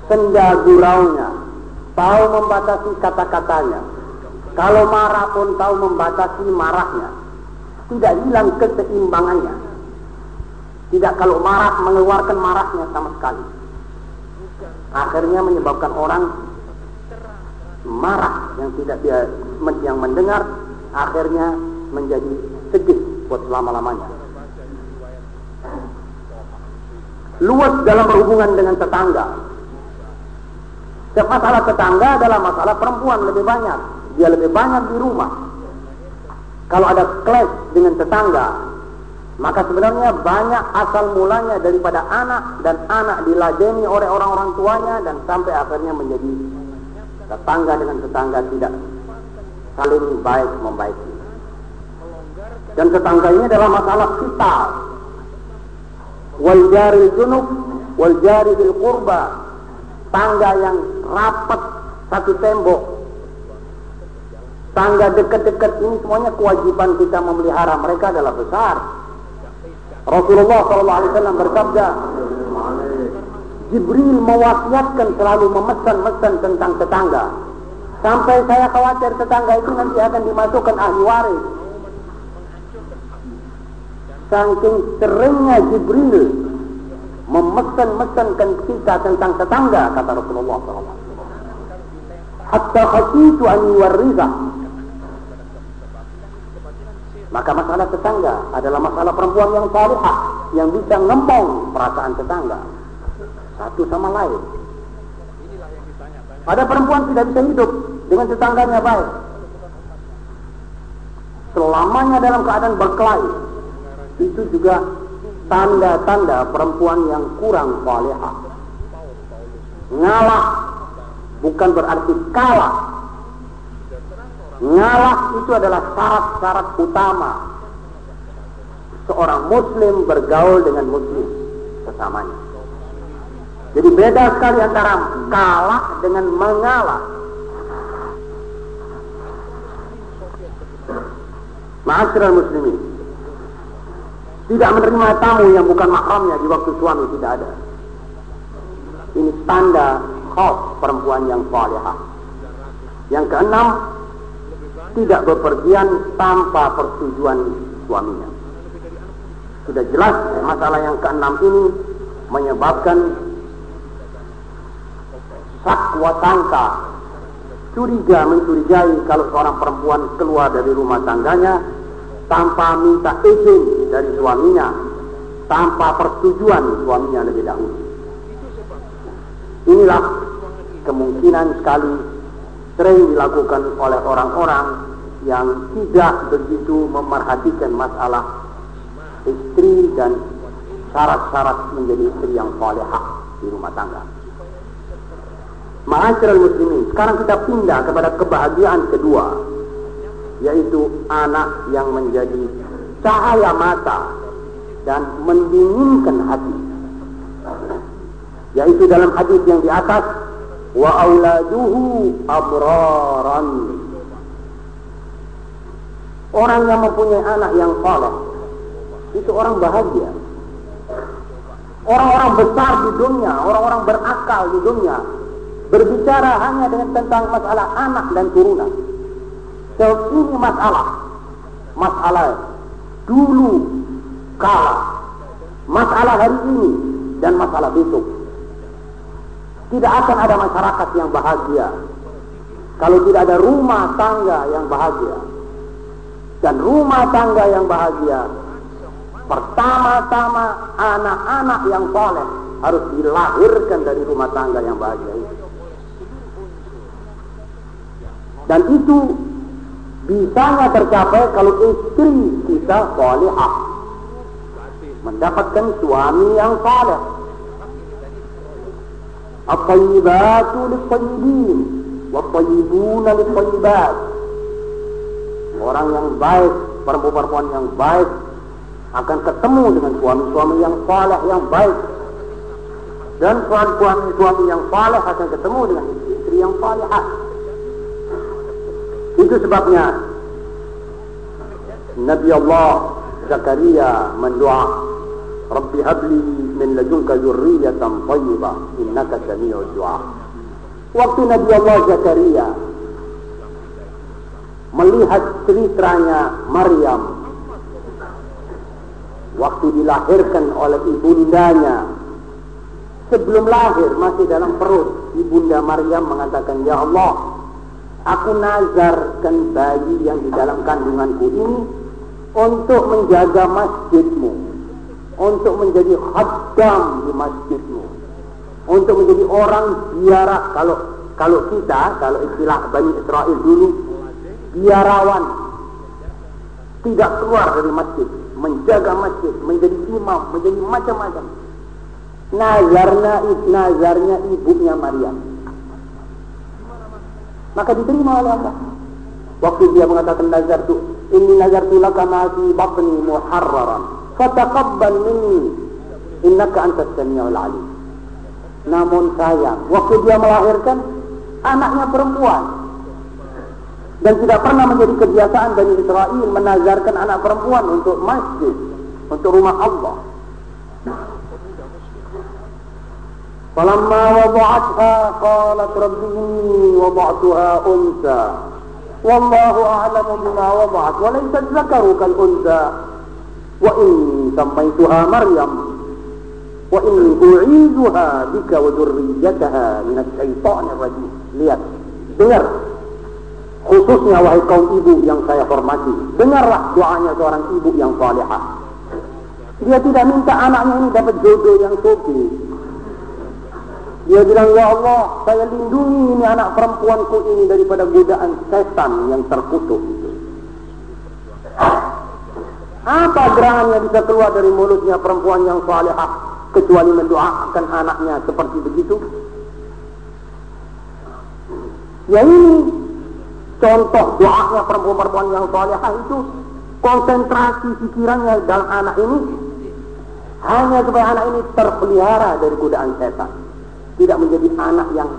senda guraunya, tahu membatasi kata-katanya. Kalau marah pun tahu membatasi marahnya. Tidak hilang keseimbangannya. Tidak kalau marah mengeluarkan marahnya sama sekali. Akhirnya menyebabkan orang marah yang tidak dia yang mendengar akhirnya menjadi sedih buat selama-lamanya. Luas dalam berhubungan dengan tetangga. Masalah tetangga adalah masalah perempuan lebih banyak. Dia lebih banyak di rumah. Kalau ada clash dengan tetangga, maka sebenarnya banyak asal mulanya daripada anak dan anak diladeni oleh orang-orang tuanya dan sampai akhirnya menjadi tetangga dengan tetangga tidak saling baik membaiki. Dan tetangga ini adalah masalah kita. Wal jari junub, wal jari bil kurba. Tangga yang rapat satu tembok. Tangga dekat-dekat ini semuanya kewajiban kita memelihara mereka adalah besar. Rasulullah SAW bersabda, Jibril mewasiatkan selalu memesan-mesan tentang tetangga. Sampai saya khawatir tetangga itu nanti akan dimasukkan ahli waris. Saking seringnya Jibril memesan-mesankan kita tentang tetangga, kata Rasulullah SAW. Hatta khasitu an. Maka masalah tetangga adalah masalah perempuan yang salihah, yang bisa ngembong perasaan tetangga satu sama lain. Ada perempuan tidak bisa hidup dengan tetangganya baik. Selamanya dalam keadaan berkelahi. Itu juga tanda-tanda perempuan yang kurang salihah. Ngalah bukan berarti kalah. Ngalah itu adalah syarat-syarat utama seorang muslim bergaul dengan muslim sesamanya. Jadi beda sekali antara kalah dengan mengalah. Ma'asyiral muslimin. Tidak menerima tamu yang bukan mahramnya di waktu suami tidak ada. Ini tanda khas perempuan yang salihah. Yang keenam, tidak bepergian tanpa persetujuan suaminya. Sudah jelas masalah yang keenam ini menyebabkan sakwa sangka, curiga mencurigai kalau seorang perempuan keluar dari rumah tangganya tanpa minta izin dari suaminya, tanpa persetujuan suaminya lebih dahulu. Inilah kemungkinan sekali sering dilakukan oleh orang-orang yang tidak begitu memerhatikan masalah istri dan syarat-syarat menjadi istri yang salehah di rumah tangga. Ma'asyiral muslimin, sekarang kita pindah kepada kebahagiaan kedua, yaitu anak yang menjadi cahaya mata dan mendinginkan hati. Yaitu dalam hadis yang di atas, wa auladuhu abraran. Orang yang mempunyai anak yang saleh itu orang bahagia. Orang-orang besar di dunia, orang-orang berakal di dunia berbicara hanya dengan tentang masalah anak dan turunan. So, ini masalah. Masalah dulu kala. Masalah hari ini dan masalah besok. Tidak akan ada masyarakat yang bahagia kalau tidak ada rumah tangga yang bahagia. Dan rumah tangga yang bahagia pertama-tama anak-anak yang soleh harus dilahirkan dari rumah tangga yang bahagia. Dan itu bisanya tercapai kalau istri kita salihah. Mendapatkan suami yang saleh. At-tayyibatu lit-tayyibin wat-tayyibuna lit-tayyibat. Orang yang baik, perempuan-perempuan yang baik akan ketemu dengan suami-suami yang saleh yang baik. Dan suami-suami yang saleh akan ketemu dengan istri yang salihah. Itu sebabnya Nabi Allah Zakaria mendoa Rabbi habli min ladunka zurriyatan tayyibah innaka sami'ud du'a. Waktu Nabi Allah Zakaria melihat ceritanya Maryam waktu dilahirkan oleh ibundanya sebelum lahir masih dalam perut ibunda Maryam mengatakan ya Allah Aku nazarkan bayi yang di dalam kandunganku ini untuk menjaga masjidmu, untuk menjadi khaddam di masjidmu, untuk menjadi orang biara kalau kalau kita kalau istilah Bani Israel dulu biarawan tidak keluar dari masjid, menjaga masjid, menjadi imam, menjadi macam-macam. Nazarnya, nazarnya ibunya Maryam maka diterima oleh Allah. Waktu dia mengatakan nazar tu, ini nazar tu laka ma fi batni muharraran, fataqabbal minni, innaka antas samiul alim. Namun sayang, waktu dia melahirkan anaknya perempuan dan tidak pernah menjadi kebiasaan Bani Israel menazarkan anak perempuan untuk masjid, untuk rumah Allah. فلما وضعتها قالت رب إني وضعتها أنثى والله أعلم بما وضعت وليس الذكر كالأنثى وإني سميتها مريم وإني أعيذها بك وذريتها من الشيطان الرجيم lihat dengar khususnya wahai kaum ibu yang saya hormati dengarlah doanya seorang ibu yang salihah dia tidak minta anaknya ini dapat jodoh yang sobi dia bilang, Ya Allah, saya lindungi ini anak perempuanku ini daripada godaan setan yang terkutuk itu. Apa gerangan yang bisa keluar dari mulutnya perempuan yang salehah kecuali mendoakan anaknya seperti begitu? Ya ini contoh doanya perempuan-perempuan yang salehah itu konsentrasi pikirannya dalam anak ini hanya supaya anak ini terpelihara dari godaan setan. Tidak menjadi anak yang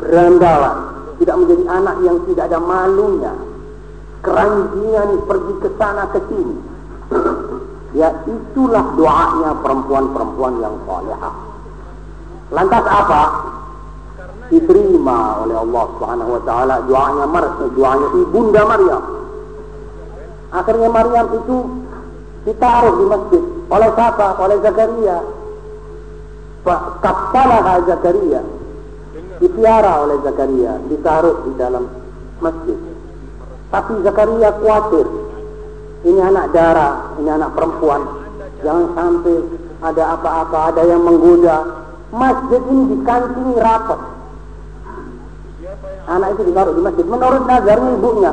berandalan, tidak menjadi anak yang tidak ada malunya, keranjingan pergi ke sana ke sini. ya itulah doanya perempuan-perempuan yang salehah. Lantas apa? Diterima oleh Allah Subhanahu wa taala doanya Maryam, doanya ibunda Maryam. Akhirnya Maryam itu ditaruh di masjid oleh siapa? Oleh Zakaria. Kapalaha Zakaria. Dipiara oleh Zakaria, ditaruh di dalam masjid. Tapi Zakaria khawatir. Ini anak darah, ini anak perempuan. Jangan sampai ada apa-apa, ada yang menggoda. Masjid ini dikantingi rapat. Anak itu ditaruh di masjid. Menurut nazarnya ibunya.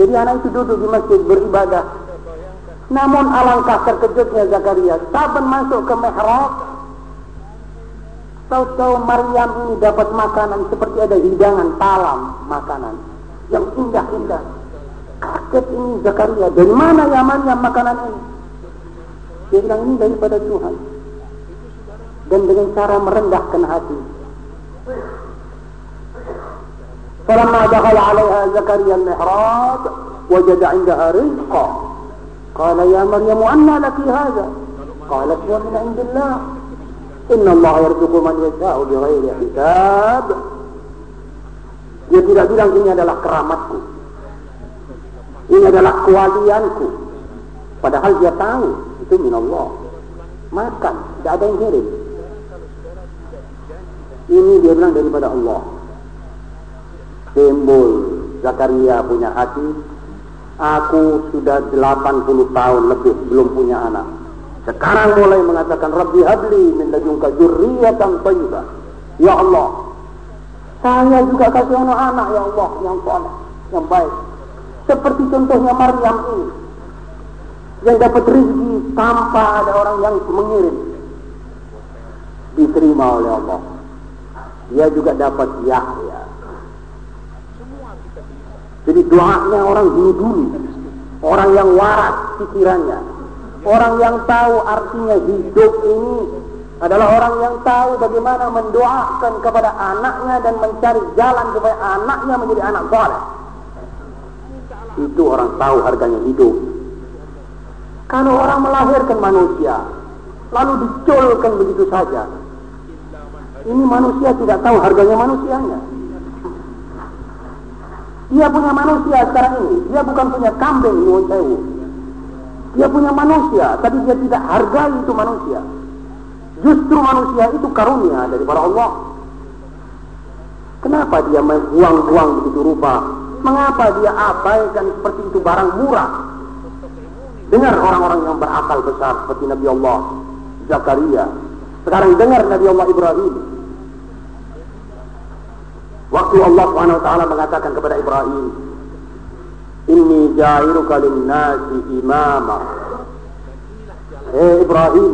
Jadi anak itu duduk di masjid beribadah. Namun alangkah terkejutnya Zakaria. Saban masuk ke mihrab. Tahu-tahu Maryam ini dapat makanan seperti ada hidangan talam makanan. Yang indah-indah. Kaget ini Zakaria. Dari mana ya Maryam makanan ini? Dia bilang ini daripada Tuhan. Dan dengan cara merendahkan hati. فلما دخل عليها زكريا المحراب وجد عندها رزقا قال يا مريم أنى لك هذا قالت هو من عند الله إن الله يرزق من يشاء بغير حساب dia tidak bilang ini adalah keramatku ini adalah kewalianku padahal dia tahu itu min Allah makan tidak ada yang kirim ini dia bilang daripada Allah timbul Zakaria punya hati aku sudah 80 tahun lebih belum punya anak. Sekarang mulai mengatakan Rabbi habli min ladunka dzurriyyatan thayyibah ya Allah saya juga kasih anak anak ya Allah yang soleh yang baik. Seperti contohnya Maryam ini yang dapat rezeki tanpa ada orang yang mengirim. Diterima oleh Allah. Dia juga dapat Yahya jadi doanya orang dulu-dulu. Orang yang waras pikirannya. Orang yang tahu artinya hidup ini adalah orang yang tahu bagaimana mendoakan kepada anaknya dan mencari jalan supaya anaknya menjadi anak soleh. Itu orang tahu harganya hidup. Kalau orang melahirkan manusia, lalu diculkan begitu saja. Ini manusia tidak tahu harganya manusianya. Dia punya manusia sekarang ini. Dia bukan punya kambing nyuwun sewu. Dia punya manusia, tapi dia tidak hargai itu manusia. Justru manusia itu karunia dari para Allah. Kenapa dia buang-buang begitu rupa? Mengapa dia abaikan seperti itu barang murah? Dengar orang-orang yang berakal besar seperti Nabi Allah Zakaria. Sekarang dengar Nabi Allah Ibrahim. Waktu Allah Subhanahu wa taala mengatakan kepada Ibrahim, "Inni ja'iruka lin-nasi imama." Hei Ibrahim,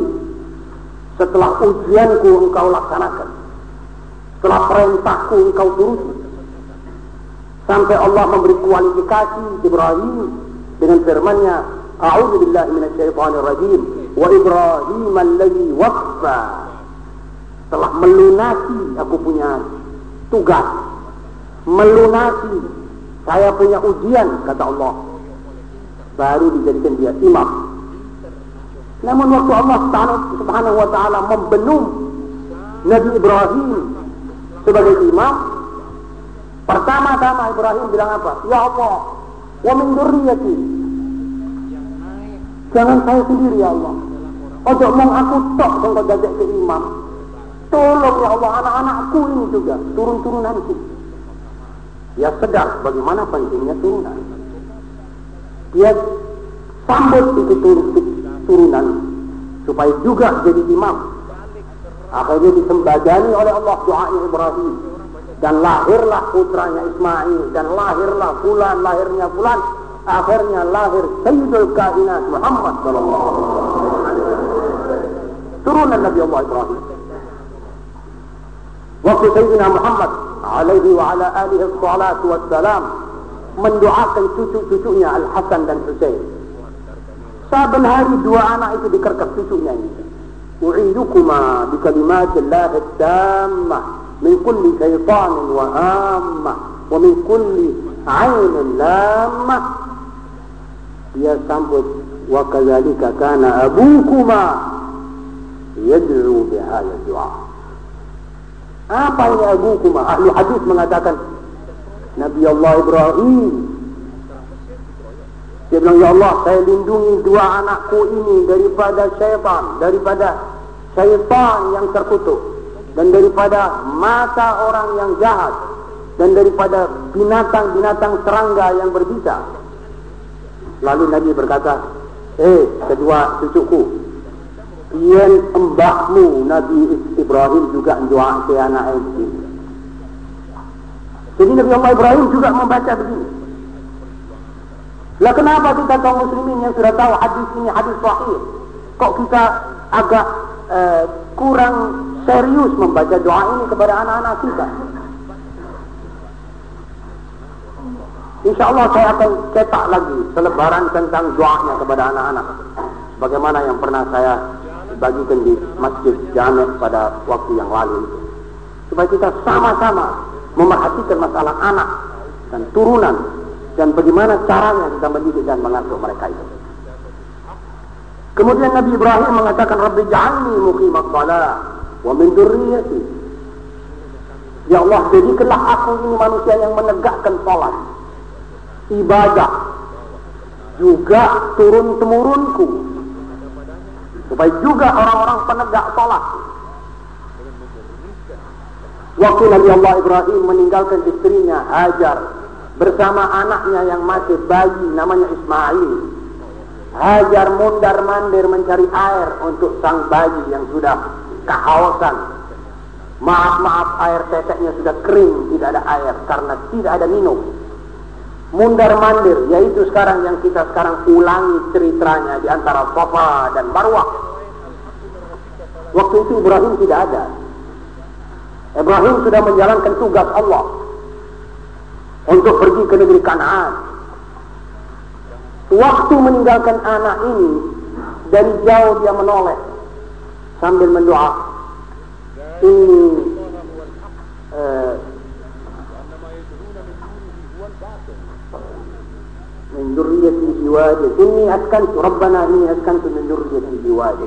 setelah ujianku engkau laksanakan. Setelah perintahku engkau turuti. Sampai Allah memberi kualifikasi Ibrahim dengan firman-Nya, "A'udzu billahi minasyaitonir rajim." Wa Ibrahim alladhi waffa. Telah melunasi aku punya tugas melunasi. Saya punya ujian kata Allah. Baru dijadikan dia imam. Namun waktu Allah subhanahu wa ta'ala membenung Nabi Ibrahim sebagai imam pertama-tama Ibrahim bilang apa? Ya Allah wa min durriyati jangan saya sendiri ya Allah. Ojo mong aku tok sing kok ke imam. Tolong ya Allah anak-anakku ini juga turun-turunanku dia sedar bagaimana pentingnya turunan. Dia sambut itu turunan supaya juga jadi imam. Akhirnya disembadani oleh Allah doanya Ibrahim dan lahirlah putranya Ismail dan lahirlah fulan lahirnya fulan akhirnya lahir Sayyidul Kainat Muhammad sallallahu alaihi wasallam. Turunan Nabi Allah Ibrahim. Waktu Sayyidina Muhammad alaihi wa ala alihi salatu wassalam mendoakan cucu-cucunya Al-Hasan dan Husain. Saben hari dua anak itu dikerkas cucunya ini. أعيدكما بكلمات الله التامة من كل شيطان وهامة ومن كل عين لامة dia sambut wa kadzalika kana abukuma yad'u bihadha du'a apa ini abukuma ahli hadis mengatakan Nabi Allah Ibrahim. Dia bilang ya Allah saya lindungi dua anakku ini daripada syaitan daripada syaitan yang terkutuk dan daripada mata orang yang jahat dan daripada binatang-binatang serangga yang berbisa. Lalu Nabi berkata, Eh, kedua cucuku, Ian embahmu Nabi Ibrahim juga doa ke anak ini. Jadi Nabi Allah Ibrahim juga membaca begini. Lah kenapa kita kaum muslimin yang sudah tahu hadis ini hadis sahih, kok kita agak eh, kurang serius membaca doa ini kepada anak-anak kita? Insya Allah saya akan cetak lagi selebaran tentang doanya kepada anak-anak. Bagaimana yang pernah saya bagikan di masjid Jamek pada waktu yang lalu itu. Supaya kita sama-sama memerhatikan masalah anak dan turunan dan bagaimana caranya kita mendidik dan mengasuh mereka itu. Kemudian Nabi Ibrahim mengatakan Rabbi ja'alni muqimat salat wa min dzurriyyati. Ya Allah, jadikanlah aku ini manusia yang menegakkan salat ibadah juga turun temurunku supaya juga orang-orang penegak sholat. Waktu Nabi Allah Ibrahim meninggalkan istrinya Hajar bersama anaknya yang masih bayi namanya Ismail. Hajar mundar mandir mencari air untuk sang bayi yang sudah kehausan maaf maaf air teteknya sudah kering tidak ada air karena tidak ada minum mundar mandir yaitu sekarang yang kita sekarang ulangi ceritanya di antara Safa dan Marwah. Waktu itu Ibrahim tidak ada. Ibrahim sudah menjalankan tugas Allah untuk pergi ke negeri Kanaan. Waktu meninggalkan anak ini dari jauh dia menoleh sambil mendoa. Ini eh, من ذريتي بواد إني أسكنت ربنا إني أسكنت من ذريتي بواد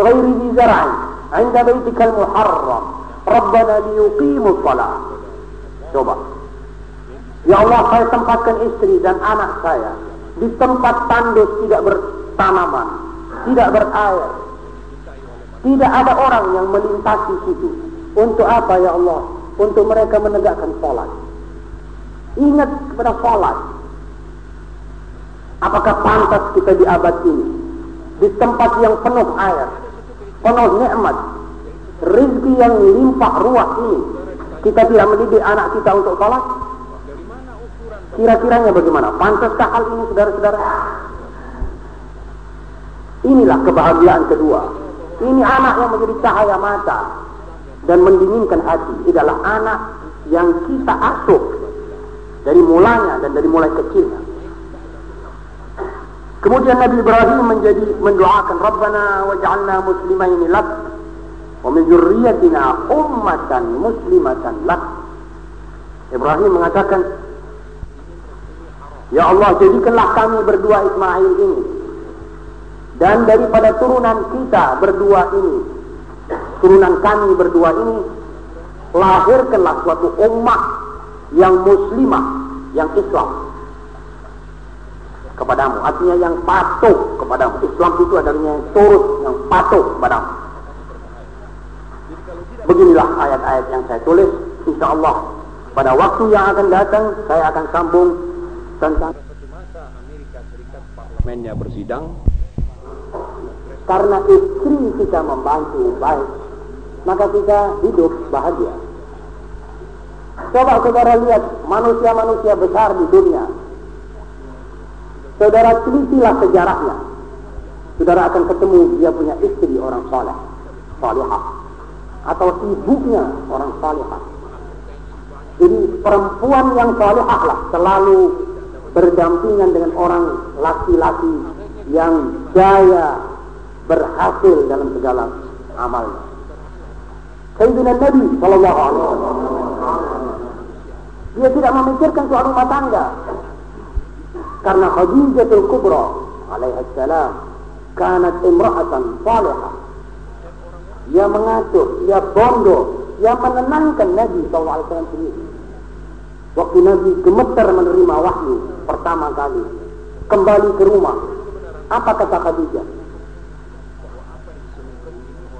غير ذي زرع عند بيتك المحرم ربنا ليقيموا الصلاة coba Ya Allah saya tempatkan istri dan anak saya di tempat tandus tidak bertanaman tidak berair tidak ada orang yang melintasi situ untuk apa ya Allah untuk mereka menegakkan sholat ingat kepada sholat Apakah pantas kita di abad ini di tempat yang penuh air, penuh nikmat, rezeki yang limpah ruah ini, kita tidak mendidik anak kita untuk sholat? Kira-kiranya bagaimana? Pantaskah hal ini saudara-saudara? Inilah kebahagiaan kedua. Ini anak yang menjadi cahaya mata dan mendinginkan hati. Adalah anak yang kita asuh dari mulanya dan dari mulai kecilnya. Kemudian Nabi Ibrahim menjadi mendoakan Rabbana waj'alna muslimain lak wa min dzurriyyatina ummatan muslimatan lak. Ibrahim mengatakan Ya Allah jadikanlah kami berdua Ismail ini dan daripada turunan kita berdua ini turunan kami berdua ini lahirkanlah suatu ummah yang muslimah yang Islam kepadamu. Artinya yang patuh kepadamu. Islam itu adalah yang turut, yang patuh kepadamu. Beginilah ayat-ayat yang saya tulis. Insya Allah pada waktu yang akan datang saya akan sambung tentang Amerika Serikat parlemennya bersidang karena istri kita membantu baik maka kita hidup bahagia coba saudara lihat manusia-manusia besar di dunia Saudara telitilah sejarahnya. Saudara akan ketemu dia punya istri orang soleh, salihah. Atau ibunya orang salihah. Jadi perempuan yang salihah lah selalu berdampingan dengan orang laki-laki yang daya berhasil dalam segala amalnya. Sayyidina Nabi Sallallahu Alaihi Wasallam. Dia tidak memikirkan soal rumah tangga. Karena Khadijatul Kubra alaihissalam kanat imra'atan salihah. Dia mengatur, dia bondo, dia menenangkan Nabi SAW sendiri. Waktu Nabi gemeter menerima wahyu pertama kali. Kembali ke rumah. Apa kata Khadijah?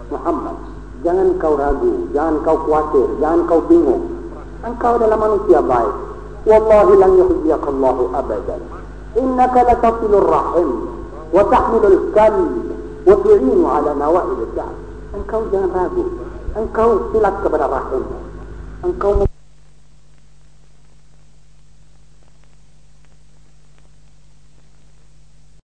Muhammad, jangan kau ragu, jangan kau khawatir, jangan kau bingung. Engkau adalah manusia baik. Wallahi lan yukhziyakallahu abadan. Innaka latasilur rahim wa tahmilul kalim wa tu'inu ala nawail Engkau jangan ragu. Engkau silat kepada rahim. Engkau